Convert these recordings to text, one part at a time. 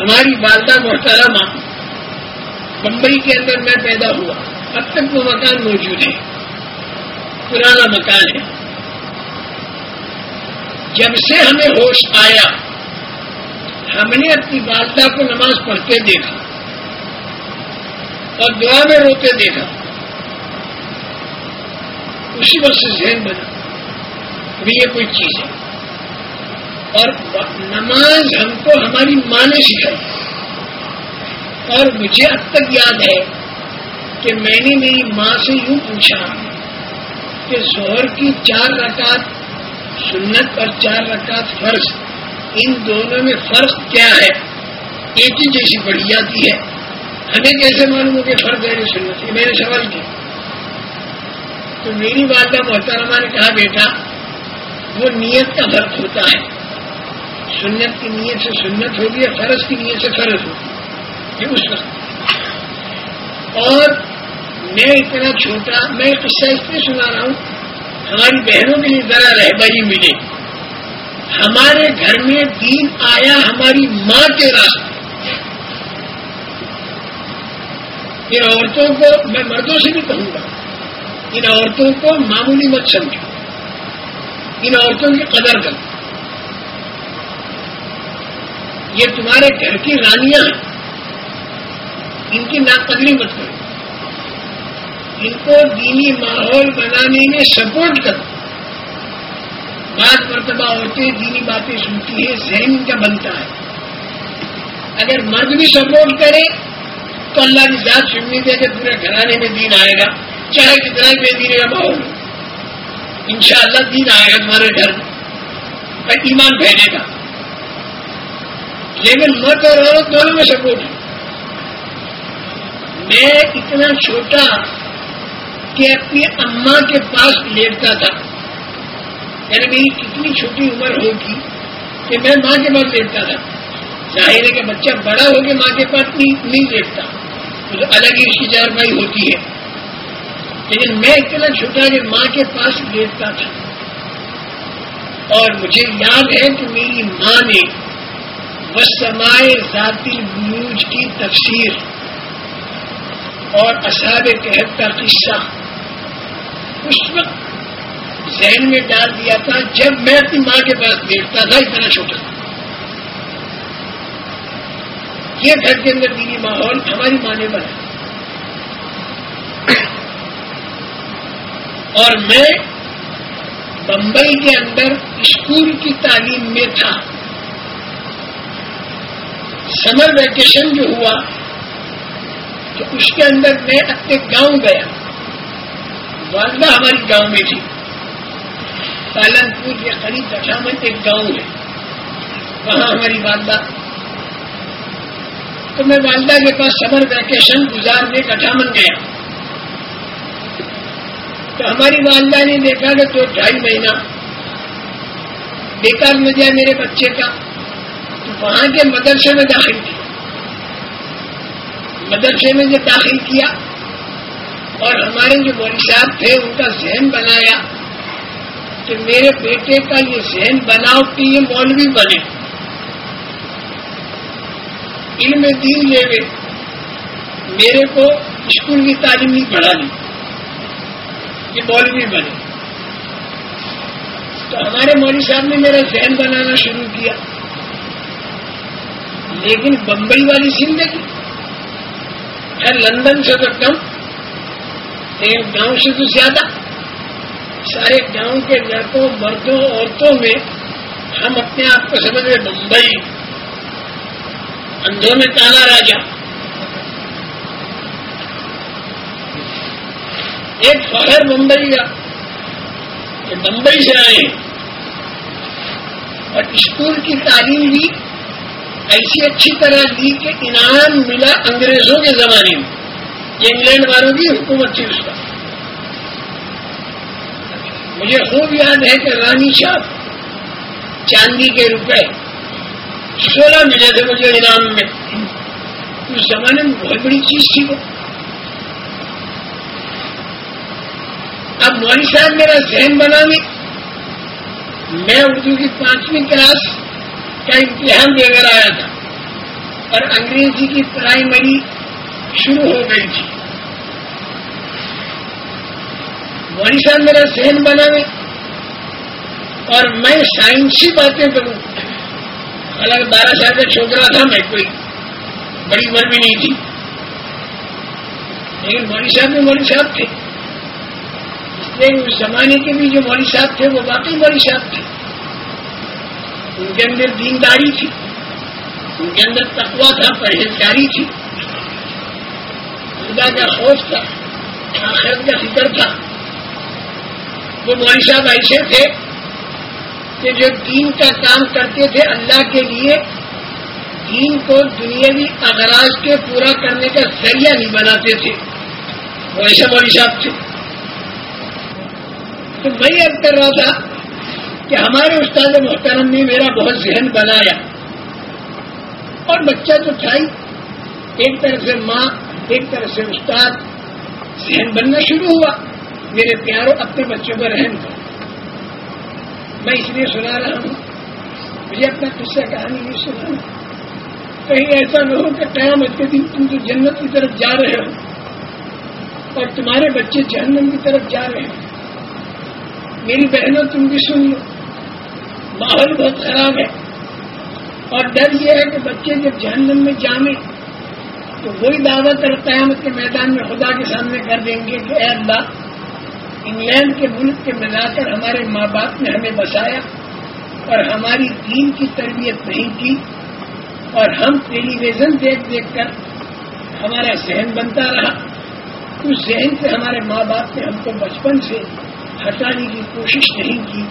ہماری والدہ محترمہ بمبئی کے اندر میں پیدا ہوا، اب تک وہ مکان موجود ہے۔ پرانا مکان ہے۔ جب سے ہمیں ہوش آیا، ہم نے اپنی والدہ کو نماز پڑھتے دیکھا اور دعا میں روتے دیکھا۔ اسی وقت سے ذہن بنا یہ کوئی چیز ہے۔ اور نماز ہم کو ہماری ماں نے سکھائی اور مجھے اب تک یاد ہے کہ میں نے میری ماں سے یوں پوچھا کہ زہر کی چار رکعت سنت اور چار رکعت فرض، ان دونوں میں فرق کیا ہے؟ ایک ہی جیسی پڑھی جاتی ہے۔ ہمیں کیسے معلوم ہو کہ فرق ہے سنت؟ یہ میں نے سوال کیا۔ تو میری والدہ محترمہ نے کہا، بیٹا، وہ نیت کا فرق ہوتا ہے۔ سنت کی نیت سے سنت ہوگی یا فرض کی نیت سے فرض ہوگی؟ یہ اس وقت۔ اور میں اتنا چھوٹا، میں قصہ اس لیے سنا رہا ہوں، ہماری بہنوں کے لیے ذرا رہبری ملے۔ ہمارے گھر میں دین آیا ہماری ماں کے راستے۔ ان عورتوں کو میں مردوں سے بھی کہوں گا، ان عورتوں کو معمولی مت سمجھو۔ ان عورتوں کی قدر کرو۔ یہ تمہارے گھر کی رانیاں ہیں۔ ان کی ناقدری مت کرو۔ ان کو دینی ماحول بنانے میں سپورٹ کرو۔ بعض مرتبہ عورتیں دینی باتیں سنتی ہیں، ذہن کا بنتا ہے۔ اگر مرد بھی سپورٹ کرے، تو اللہ کی ذات سننی دے کہ پورے گھرانے میں دین آئے گا۔ چاہے کتنا بے دین کا ماحول ان شاء اللہ دین آئے گا تمہارے گھر میں۔ ایمان پھیلے گا۔ لیکن مرد اور عورت دونوں میں سپورٹ ہے۔ میں اتنا چھوٹا کہ اپنی اماں کے پاس لیٹتا تھا۔ یعنی میری کتنی چھوٹی عمر ہوگی کہ میں ماں کے پاس دیکھتا تھا۔ ظاہر ہے کہ بچہ بڑا ہو کے ماں کے پاس نہیں دیکھتا تو الگ ہی اس کی چارپائی ہوتی ہے۔ لیکن میں اتنا چھوٹا کہ ماں کے پاس دیکھتا تھا۔ اور مجھے یاد ہے کہ میری ماں نے وسمائے ذاتی بلوج کی تفسیر اور اصاب کہت کا قصہ اس وقت ذہن میں ڈال دیا تھا جب میں اپنی ماں کے پاس بیٹھتا تھا، اتنا چھوٹا تھا۔ یہ گھر کے اندر دینی ماحول ہماری ماں نے بنا اور میں بمبئی کے اندر اسکول کی تعلیم میں تھا۔ سمر ویکیشن جو ہوا، تو اس کے اندر میں اپنے گاؤں گیا۔ والدہ ہماری گاؤں میں تھی۔ پالن پور کے قریب کٹھا میں ایک گاؤں ہے۔ وہاں ہماری والدہ۔ تو میں والدہ کے پاس سمر ویکیشن گزارنے کٹھامن گیا۔ تو ہماری والدہ نے دیکھا کہ تو ڈھائی مہینہ۔ بیکار میں میرے بچے کا۔ وہاں کے مدرسے میں داخل کیا مدرسے میں جو داخل کیا اور ہمارے جو مول صاحب تھے، ان کا ذہن بنایا کہ میرے بیٹے کا یہ ذہن بناؤ کہ یہ مولوی بنے۔ علم دین لے گئے میرے کو اسکول کی تعلیم نہیں پڑھانی۔ یہ مولوی بنے۔ تو ہمارے مولوی صاحب نے میرا ذہن بنانا شروع کیا۔ لیکن بمبئی والی زندگی ہے۔ لندن سے تو کم ایک گاؤں سے تو زیادہ۔ سارے گاؤں کے لڑکوں، مردوں، عورتوں میں ہم اپنے آپ کو سمجھ رہے ممبئی اندھوں میں تانا راجا۔ ایک فخر ممبئی کا کہ ممبئی سے آئے اور اسکول کی تعلیم بھی ایسی اچھی طرح دی کہ انعام ملا انگریزوں کے زمانے میں۔ یہ انگلینڈ والوں کی حکومت تھی اس کا مجھے خوب یاد ہے کہ رانی شاہ چاندی کے روپے سولہ ملے تھے مجھے انعام میں۔ اس زمانے میں بہت بڑی چیز تھی وہ۔ اب مولوی صاحب میرا ذہن بنا بھی میں اردو کی پانچویں کلاس کا امتحان دے کر آیا تھا۔ اور انگریزی کی پرائمری شروع ہو گئی تھی۔ مولوی صاحب میرا ذہن بنا میں اور میں سائنسی باتیں کروں۔ الگ بارہ سال کا چھوکرا تھا میں، کوئی بڑی عمر بھی نہیں تھی۔ لیکن مولوی صاحب بھی مولوی صاحب تھے۔ اس لیے اس زمانے کے بھی جو مولوی صاحب تھے، وہ باقی مولوی صاحب تھے۔ ان کے اندر دینداری تھی۔ ان کے اندر تقوا تھا، پرہیزگاری تھی۔ خدا کا خوف تھا، آخرت کا فکر تھا۔ وہ مولوی صاحب ایسے تھے کہ جو دین کا کام کرتے تھے اللہ کے لیے، دین کو دنیاوی اغراض کے پورا کرنے کا ذریعہ نہیں بناتے تھے۔ وہ ایسے مولوی صاحب تھے۔ تو میں یاد کر رہا تھا کہ ہمارے استاد محترم نے میرا بہت ذہن بنایا۔ اور بچہ تو تھا ہی ایک طرف سے ماں، ایک طرف سے استاد، ذہن بننا شروع ہوا۔ میرے پیاروں، اپنے بچوں کو رہن کرو میں اس لیے سنا رہا ہوں، مجھے اپنا قصہ کہانی نہیں سنا کہیں ایسا نہ ہو کہ قیامت کے دن تم تو جنت کی طرف جا رہے ہو اور تمہارے بچے جہنم کی طرف جا رہے ہیں میری بہنوں تم بھی سن لو۔ ماحول بہت خراب ہے۔ اور ڈر یہ ہے کہ بچے جب جہنم میں جامے تو وہی دعوت اور قیامت کے میدان میں خدا کے سامنے کر دیں گے کہ اے اللہ، انگلینڈ کے ملک کے ملا کر ہمارے ماں باپ نے ہمیں بسایا اور ہماری دین کی تربیت نہیں کی، اور ہم ٹیلی ویژن دیکھ دیکھ کر ہمارا ذہن بنتا رہا۔ اس ذہن سے ہمارے ماں باپ نے ہم کو بچپن سے ہٹانے کی کوشش نہیں کی۔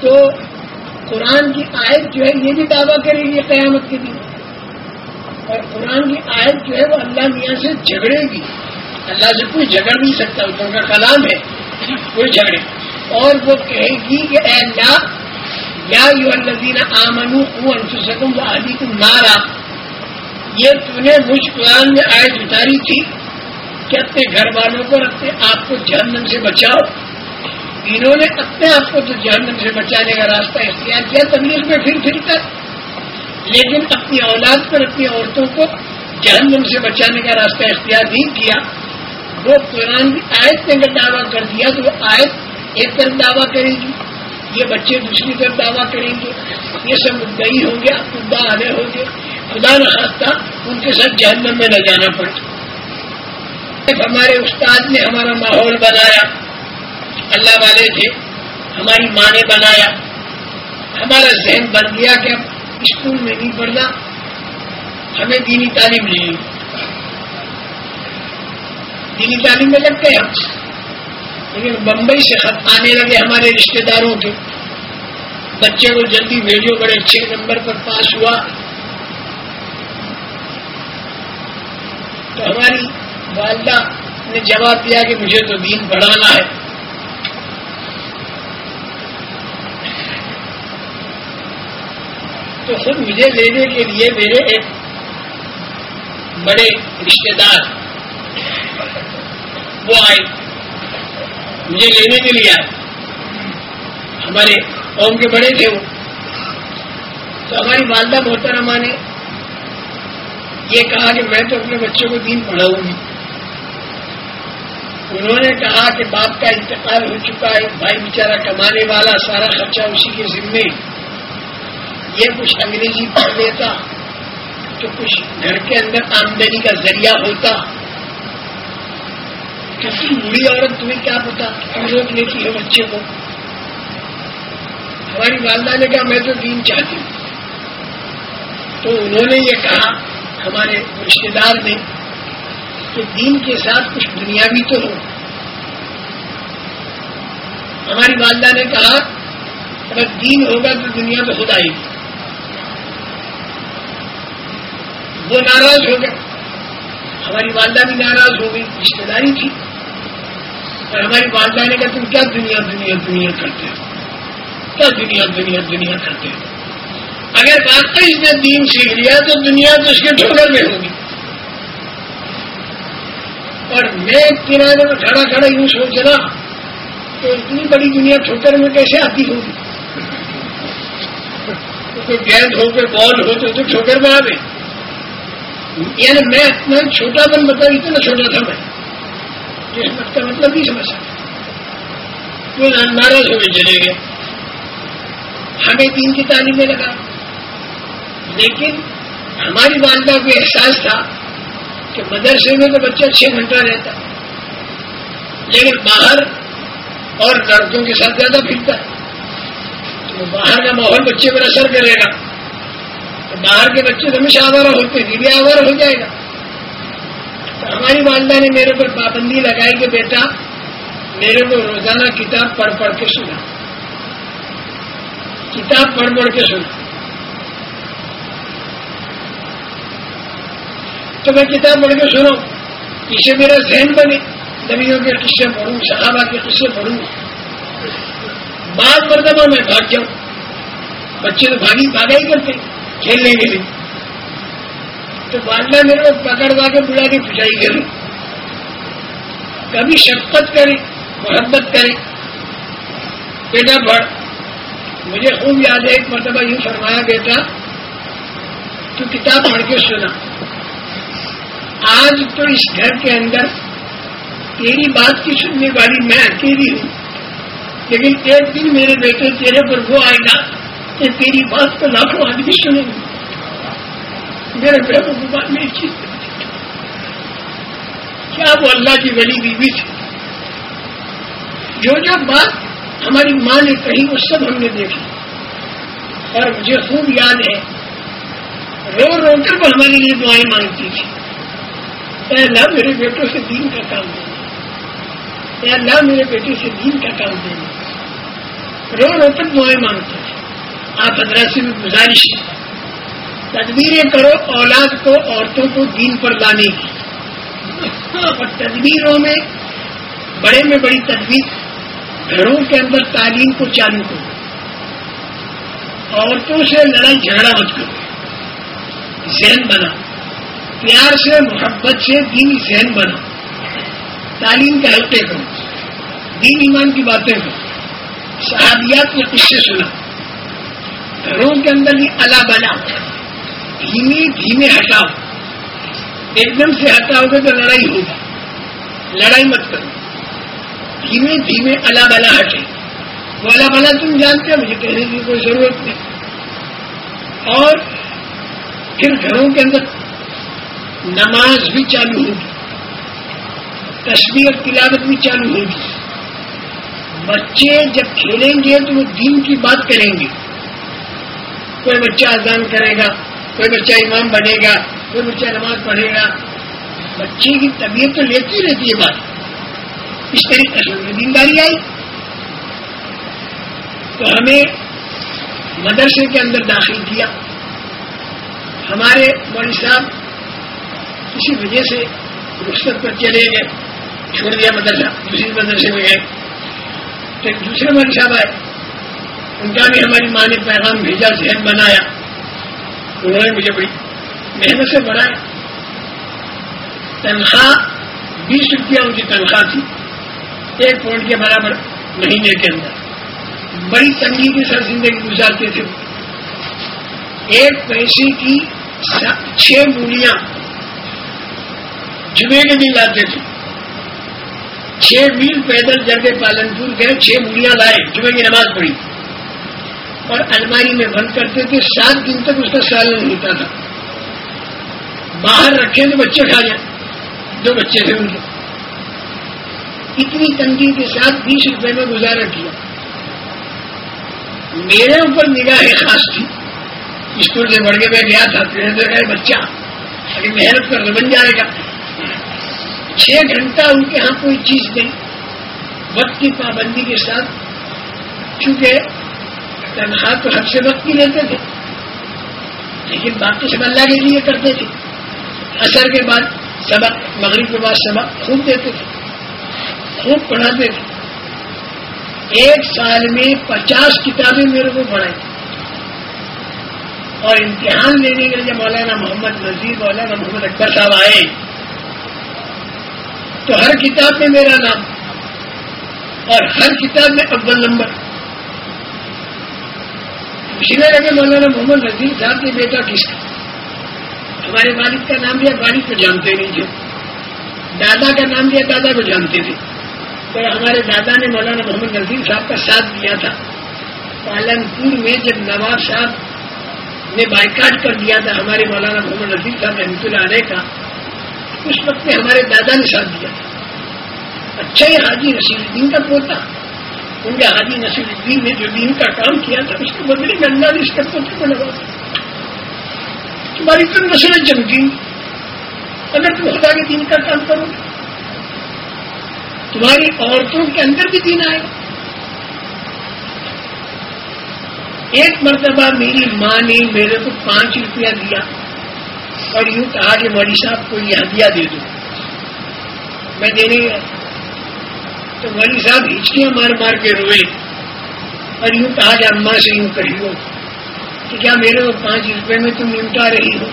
تو قرآن کی آیت جو ہے یہ بھی دعویٰ کرے گی قیامت کے دن۔ اور قرآن کی آیت جو ہے وہ اللہ میاں سے جھگڑے گی۔ اللہ سے کوئی جھگڑ نہیں سکتا اس کا کلام ہے یعنی کوئی جھگڑے۔ اور وہ کہے گی کہ اے اللہ، یا یو الزین آمنو انفسکم و علی نارا۔ یہ تو نے مجھ قرآن میں آیت اتاری تھی کہ اپنے گھر والوں کو اپنے آپ کو جہنم سے بچاؤ۔ انہوں نے اپنے آپ کو تو جہنم سے بچانے کا راستہ اختیار کیا تبلیغ میں پھر پھر کر لیکن اپنی اولاد پر اپنی عورتوں کو جہنم سے بچانے کا راستہ اختیار نہیں کیا۔ وہ قرآن کی آیت نے اگر دعویٰ کر دیا تو وہ آیت ایک طرف دعویٰ کرے گی۔ یہ بچے دوسری طرف دعویٰ کریں گے۔ یہ سب مدعی ہوں گے، خدا آنے ہوں گے۔ خدا نخواستہ ان کے ساتھ جہنم میں نہ جانا پڑتا ہمارے استاد نے ہمارا ماحول بنایا۔ اللہ والے تھے، ہماری ماں نے بنایا۔ ہمارا ذہن بن گیا کہ اب اسکول میں نہیں پڑھنا، ہمیں دینی تعلیم نہیں۔ دینی تعلیم میں لگتے ہیں لیکن بمبئی سے خط آنے لگے ہمارے رشتے داروں کے۔ بچے کو جلدی بھیجو، بڑے اچھے نمبر پر پاس ہوا۔ تو ہماری والدہ نے جواب دیا کہ مجھے تو دین پڑھانا ہے۔ تو خود مجھے لینے کے لیے میرے ایک بڑے رشتے دار وہ آئے، مجھے لینے کے لیے آئے۔ ہمارے قوم کے بڑے تھے وہ۔ تو ہماری والدہ محترمہ نے یہ کہا کہ میں تو اپنے بچوں کو دین پڑھاؤں گی۔ انہوں نے کہا کہ باپ کا انتقال ہو چکا ہے، بھائی بیچارہ کمانے والا، سارا خرچہ اسی کے ذمے۔ یہ کچھ انگریزی پڑھ لیتا تو کچھ گھر کے اندر آمدنی کا ذریعہ ہوتا۔ کسی بوڑھی عورت تمہیں کیا پتا؟ تم روک لیتی ہے بچے کو۔ ہماری والدہ نے کہا، میں تو دین چاہتی ہوں۔ تو انہوں نے یہ کہا ہمارے رشتے دار نے کہ دین کے ساتھ کچھ دنیا بھی تو ہو۔ ہماری والدہ نے کہا، اگر دین ہوگا تو دنیا تو خود آئے گی وہ ناراض ہو گئے۔ ہماری والدہ بھی ناراض ہو گئی رشتے داری تھی اور ہماری والدہ نے کہا، تم کیا دنیا دنیا دنیا کرتے ہو؟ کیا دنیا دنیا دنیا کرتے ہو؟ اگر واقعی اس نے دین سیکھ لیا تو دنیا تو اس کے ٹھوکر میں ہوگی۔ اور میں کنارے میں کھڑا کھڑا یوں سوچ رہا کہ اتنی بڑی دنیا ٹھوکر میں کیسے آتی ہوگی؟ کوئی گیند ہو، کوئی بال ہو تو ٹھوکر میں آ گئی یعنی میں اتنا چھوٹا بن بتا اتنا چھوٹا تھا میں قسمت کا مطلب نہیں سمجھ سکتا۔ وہ ناراض ہوئے چلے گئے۔ ہمیں دین کی تعلیمیں لگا۔ لیکن ہماری والدہ کو احساس تھا کہ مدرسے میں تو بچہ چھ گھنٹہ رہتا۔ لیکن باہر اور لڑکوں کے ساتھ زیادہ پھرتا۔ ہے تو باہر کا ماحول بچے پر اثر کرے گا۔ باہر کے بچے تو ہمیشہ آوارہ ہوتے ہیں بھی آوارہ ہو جائے گا۔ تو ہماری والدہ نے میرے پر پابندی لگائی کہ بیٹا، میرے کو روزانہ کتاب پڑھ پڑھ کے سنا۔ کتاب پڑھ پڑھ کے سنا۔ تو میں کتاب پڑھ کے سنوں۔ اسے میرا ذہن بنے۔ نبیوں کے قصے پڑھوں، صحابہ کے قصے پڑھوں۔ بعض مرتبہ میں بھاگ جاؤں۔ بچے تو بھاگی بھاگا ہی کرتے۔ کھیلنے کے لیے۔ تو والدہ میرے کو پکڑوا کے بلا کے پچائی کرے۔ کبھی شفقت کرے، محبت کرے۔ بیٹا پڑھ، مجھے خوب یاد ہے، ایک مرتبہ یوں فرمایا، بیٹا، تو کتاب پڑھ کے سنا۔ آج تو اس گھر کے اندر تیری بات کی سننے والی میں اکیلی ہوں، لیکن ایک دن میرے بیٹے تیرے پر وہ آئے گا۔ کہ تیری بات تو لاکھوں آدمی سنیں۔ گے میرے بیٹوں کو بات میری چیز کیا وہ اللہ کی بڑی بیوی تھی؟ جو جو بات ہماری ماں نے کہی وہ سب ہم نے دیکھی۔ اور مجھے خوب یاد ہے، رو رو کر وہ ہمارے لیے دعائیں مانگتی تھی۔ اے اللہ، میرے بیٹوں سے دین کا کام دینا اے اللہ، میرے بیٹے سے دین کا کام دینا رو رو کر دعائیں مانگتے تھے آپ حضرات سے بھی گزارش ہے۔ تدبیریں کرو، اولاد کو عورتوں کو دین پر لانے کی۔ اور تدبیروں میں بڑے میں بڑی تدبیر، گھروں کے اندر تعلیم کو چالو کرو۔ عورتوں سے لڑائی جھگڑا مت کرو۔ ذہن بنا پیار سے، محبت سے دینی ذہن بنا تعلیم کے حلقے کرو۔ دین ایمان کی باتیں کرو۔ صحابیات میں قصے سنا گھروں کے اندر ہی اللہ بنا۔ دھیمے دھیمے ہٹاؤ۔ ایک دم سے ہٹاؤ گے تو لڑائی ہوگی۔ لڑائی مت کرو۔ دھیمے دھیمے اللہ بلا ہٹے۔ وہ اللہ بلا تم جانتے ہو، مجھے کہنے کی کوئی ضرورت نہیں۔ اور پھر گھروں کے اندر نماز بھی چالو ہوگی۔ تصویر تلاوت بھی چالو ہوگی۔ بچے جب کھیلیں گے تو وہ دین کی بات کریں گے۔ کوئی بچہ اذان کرے گا، کوئی بچہ امام بنے گا، کوئی بچہ نماز پڑھے گا۔ بچے کی طبیعت تو لیتی رہتی ہے بات۔ اس طریقے سے دینداری آئی۔ تو ہمیں مدرسے کے اندر داخل کیا۔ ہمارے مول صاحب کسی وجہ سے رخصت پر چلے گئے، چھوڑ دیا مدرسہ دوسری مدرسے میں گئے۔ تو ایک دوسرے مول صاحب آئے۔ کا بھی ہماری ماں نے پیغام بھیجا ذہن بنایا۔ انہوں نے مجھے بڑی محنت سے بڑھایا۔ تنخواہ، بیس روپیہ ان کی تنخواہ تھی۔ ایک پوائنٹ کے برابر مہینے کے اندر۔ بڑی تنگی کے ساتھ زندگی گزارتے تھے۔ ایک پیسے کی چھ مولیاں جمعے کے دن لاتے تھے۔ چھ میل پیدل جب پالن پور گئے، چھ مڑیاں لائے، جمعے کی نماز پڑھی۔ اور الماری میں بند کرتے تھے، سات دن تک اس کا سالن ہوتا تھا۔ باہر رکھے تو بچے کھا جائیں دو بچے تھے ان کے۔ اتنی تنگی کے ساتھ بیس روپے میں گزارا کیا۔ میرے اوپر نگاہ خاص تھی اسکول سے بڑھ کے میں گیا تھا بچہ اگر محنت کر، بن جائے گا۔ چھ گھنٹہ ان کے ہاں کوئی چیز نہیں۔ وقت کی پابندی کے ساتھ، چونکہ تنخواہ تو ہر سے وقت کی لیتے تھے۔ لیکن باقی سب اللہ کے لیے کرتے تھے۔ اثر کے بعد سبق، مغرب کے بعد سبق خوب دیتے تھے۔ خوب پڑھاتے تھے۔ ایک سال میں پچاس کتابیں میرے کو پڑھائی۔ اور امتحان لینے کے لیے مولانا محمد نذیر، مولانا محمد اکبر صاحب آئے، تو ہر کتاب میں میرا نام اور ہر کتاب میں اول نمبر۔ پوچھنے لگے مولانا محمد نذیر صاحب کے بیٹا کس کا؟ ہمارے والد کا نام لیا والد کو جانتے نہیں تھے دادا کا نام لیا دادا کو جانتے تھے۔ تو ہمارے دادا نے مولانا محمد نذیر صاحب کا ساتھ دیا تھا۔ پالنپور میں جب نواب صاحب نے بائیکاٹ کر دیا تھا ہمارے مولانا محمد نذیر صاحب رحمۃ اللہ علیہ کا، اس وقت میں ہمارے دادا نے ساتھ دیا تھا۔ اچھا ہی حاجی نصیر الدین کا پوتا۔ ان کے حاجی نصیر الدین نے جو دین کا کام کیا تھا، اس کے بدلے میں اللہ نے اس کے پوتے کو لگا تمہاری تو نسلیں چمکی اگر تم خدا کے دین کا کام کرو، تمہاری عورتوں کے اندر بھی دین آئے۔ ایک مرتبہ میری ماں نے میرے کو پانچ روپیہ دیا اور یوں کہا کہ مولی صاحب کو یہ ہدیہ دے دو۔ میں دینے تو مولی صاحب ہچکیاں مار مار کے روئے۔ اور یوں کہا کہ اماں سے یوں کہی ہو کہ کیا میرے کو پانچ روپے میں تم نمٹا رہی ہو؟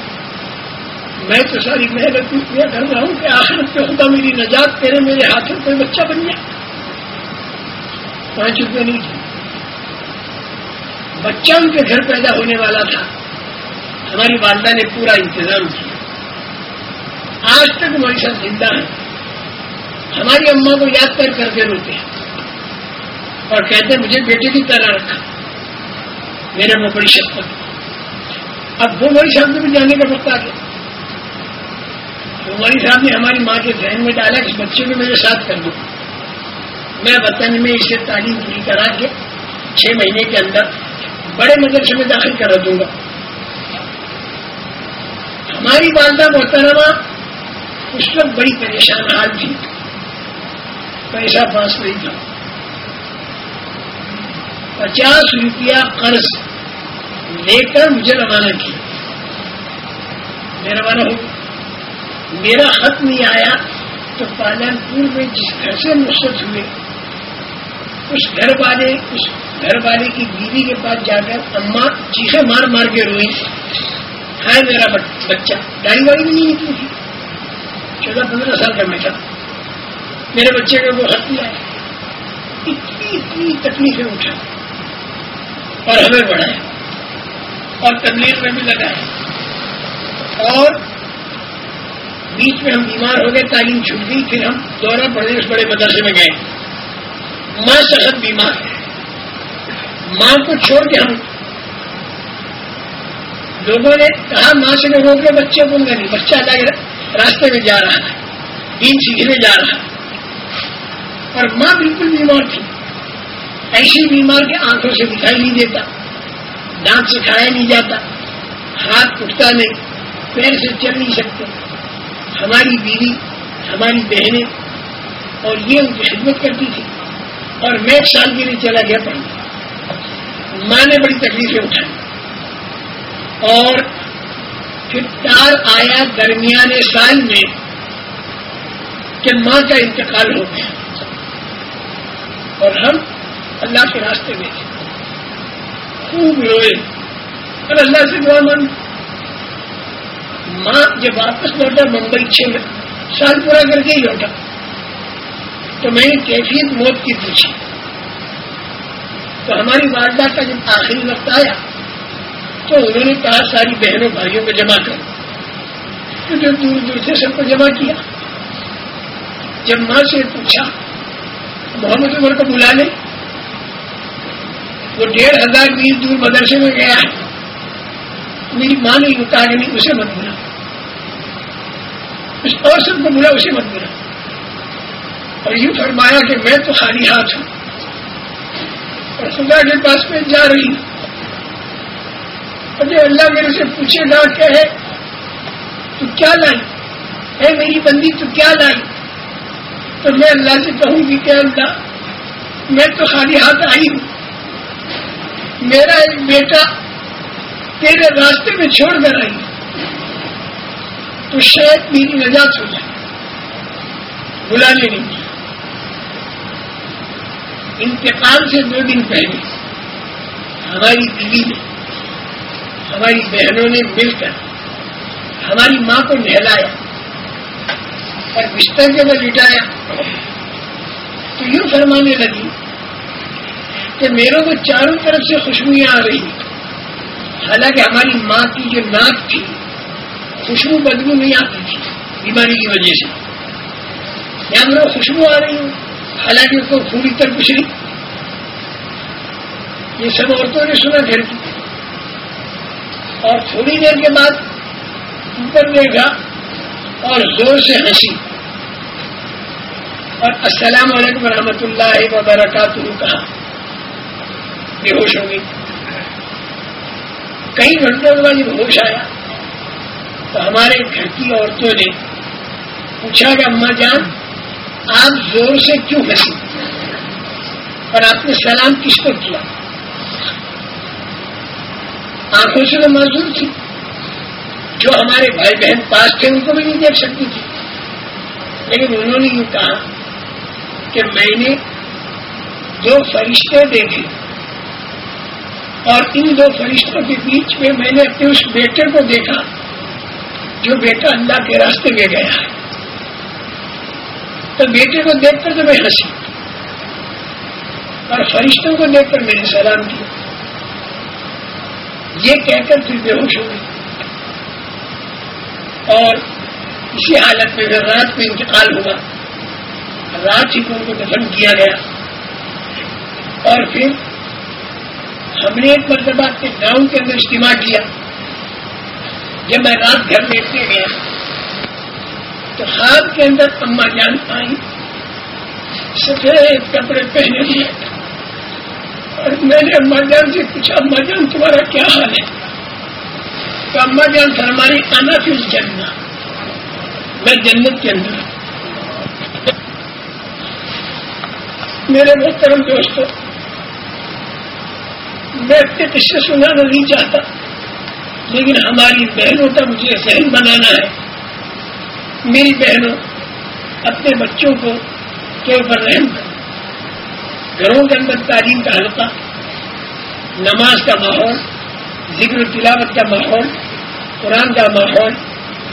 میں تو ساری محنت کیا کر رہا ہوں کہ آخر پہ ہوتا میری نجات تیرے میرے ہاتھوں کوئی بچہ بن گیا پانچ روپے نہیں تھے۔ بچہ ان کے گھر پیدا ہونے والا تھا۔ ہماری والدہ نے پورا انتظام کیا۔ آج تک ہماری ساتھ زندہ ہے ہماری اماں کو یاد کر کر کے روتے ہیں۔ اور کہتے ہیں، مجھے بیٹے کی طرح رکھا۔ میرے میں بڑی شکت اب وہ بڑی صاحب میں بھی جانے کا وقت آ گیا۔ ہماری صاحب نے ہماری ماں کے ذہن میں ڈالا کہ بچے کو میرے ساتھ کر دوں میں وطن میں اسے تعلیم پوری کرا کے چھ مہینے کے اندر بڑے مدرسے میں داخل کرا دوں گا۔ ہماری والدہ محترمہ اس وقت بڑی پریشان حال تھی۔ پیسہ پاس نہیں تھا۔ پچاس روپیہ قرض لے کر مجھے روانہ کیا۔ میں روانہ ہو میرا خط نہیں آیا تو پالن پور میں جس گھر سے مست ہوئے، اس گھر والے، اس گھر والے کی بیوی کے پاس جا کر اما چیخے مار مار کے روئی۔ ہے میرا بچہ، گاڑی واڑی بھی نہیں نکلی۔ تھی چودہ پندرہ سال کا بیٹا میرے بچے کو وہ ہاتھ آئے اتنی اتنی تکلیفیں اٹھا اور ہمیں بڑھایا اور تبلیغ میں بھی لگایا اور بیچ میں ہم بیمار ہو گئے تعلیم چھوٹ گئی پھر ہم دورہ اس بڑے مدرسے میں گئے۔ ماں سخت بیمار ہے۔ ماں کو چھوڑ کے ہم لوگوں نے کہا ماں سے میں روک کے بچے کو نہیں بچہ الگ راستے میں جا رہا ہے دین سیکھنے جا رہا اور ماں بالکل بیمار تھی۔ ایسی بیمار کے آنکھوں سے دکھائی نہیں دیتا۔ دانت سے کھایا نہیں جاتا۔ ہاتھ اٹھتا نہیں۔ پیر سے چل نہیں سکتے۔ ہماری بیوی، ہماری بہنیں۔ اور یہ ان کی خدمت کرتی تھی۔ اور میں ایک سال کے لیے چلا گیا پڑھنے۔ ماں نے بڑی تکلیفیں اٹھائی۔ اور پھر تار آیا درمیان سال میں کہ ماں کا انتقال ہو گیا۔ اور ہم اللہ کے راستے میں تھے خوب روئے۔ اور اللہ سے دعا مان ماں جب واپس لوٹا ممبئی چھ میں، سال پورا کر کے ہی لوٹا۔ تو میں نے کیفیت موت کی پوچھی۔ تو ہماری والدہ کا جب آخری وقت آیا، تو انہوں نے کہا، ساری بہنوں بھائیوں کو جمع کر۔ تو جو دور دور سے سب کو جمع کیا۔ جب ماں سے پوچھا محمد عمر کو بلا لے وہ ڈیڑھ ہزار میل دور مدرسے میں گیا۔ میری ماں نے اتارے نہیں، اسے مت بلا اور سب کو بلا اسے مت بلا اور یوں فرمایا کہ میں تو خالی ہاتھ ہوں۔ اور خدا کے پاس میں جا رہی ہوں۔ جو اللہ میرے سے پوچھے گا کہ ہے تو کیا لائی؟ اے میری بندی، تو کیا لائی؟ تو میں اللہ سے کہوں گی کہ اللہ، میں تو خالی ہاتھ آئی ہوں۔ میرا ایک بیٹا تیرے راستے میں چھوڑ کر آئی۔ تو شاید میری نجات ہو جائے۔ بلانے جی نہیں۔ انتقال سے دو دن پہلے ہماری بیوی نے، ہماری بہنوں نے مل کر ہماری ماں کو نہلایا۔ اور بستر کے بعد لٹایا تو یوں فرمانے لگی کہ میروں کو چاروں طرف سے خوشبویاں آ رہی حالانکہ ہماری ماں کی جو ناک تھی، خوشبو بدبو نہیں آتی تھی، بیماری کی وجہ سے۔ یا میرا خوشبو آ رہی ہوں حالانکہ اس کو پوری تر کچھ نہیں یہ سب عورتوں نے سنا گھر کی۔ اور تھوڑی دیر کے بعد اوپر دیکھا اور زور سے ہنسی۔ اور السلام علیکم ورحمۃ اللہ وبرکاتہ کہا۔ بے ہوش ہو گئی۔ کئی گھنٹوں کے بعد جب ہوش آیا۔ تو ہمارے گھر کی عورتوں نے پوچھا کہ اما جان، آپ زور سے کیوں ہنسی؟ اور آپ نے سلام کس کو کیا؟ آنکھوں سے تو موجود تھی۔ جو ہمارے بھائی بہن پاس تھے، ان کو بھی نہیں دیکھ سکتی تھی۔ لیکن انہوں نے یہ کہا کہ میں نے دو فرشتے دیکھے اور ان دو فرشتوں کے بیچ میں میں نے اپنے اس بیٹے کو دیکھا جو بیٹا اللہ کے راستے میں گیا۔ ہے تو بیٹے کو دیکھ کر تو میں ہنسی اور فرشتوں کو دیکھ کر میں نے سلام کیا۔ یہ کہہ کر پھر بے ہوش ہو گئی۔ اور اسی حالت میں اگر رات میں انتقال ہوا۔ رات ہی کو ان کو دفن کیا گیا۔ اور پھر ہم نے ایک مرتبہ کے گاؤں کے اندر اجتماع کیا۔ جب میں رات گھر دیکھنے گیا تو ہاتھ کے اندر اما جان آئی، سفید کپڑے پہنے لیے اور میں نے اما جان سے پوچھا اما جان، تمہارا کیا حال ہے؟ تو اما جان سر ہماری آنا پھر جننا میں جنت کے اندر میرے محترم دوستوں میں اپنے قصے سنانا نہیں چاہتا، لیکن ہماری بہنوں کا مجھے ذہن بنانا ہے۔ میری بہنوں، اپنے بچوں کو کے اوپر رحم کر گھروں کے اندر تعلیم کا حلقہ، نماز کا ماحول، ذکر تلاوت کا ماحول قرآن کا ماحول،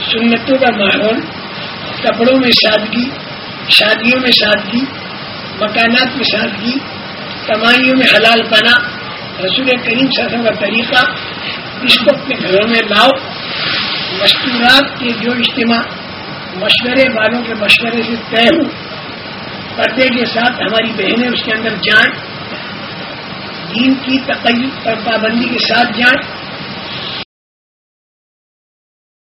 سنتوں کا ماحول، کپڑوں میں سادگی شادیوں میں سادگی مکانات میں سادگی کمائیوں میں حلال پنا، رسول کریم وسلم کا طریقہ اس کو اپنے گھروں میں لاؤ مشورات کے جو اجتماع، مشورے والوں کے مشورے سے طے ہوں پردے کے ساتھ ہماری بہنیں اس کے اندر جائیں دین کی تقریب اور پابندی کے ساتھ جائیں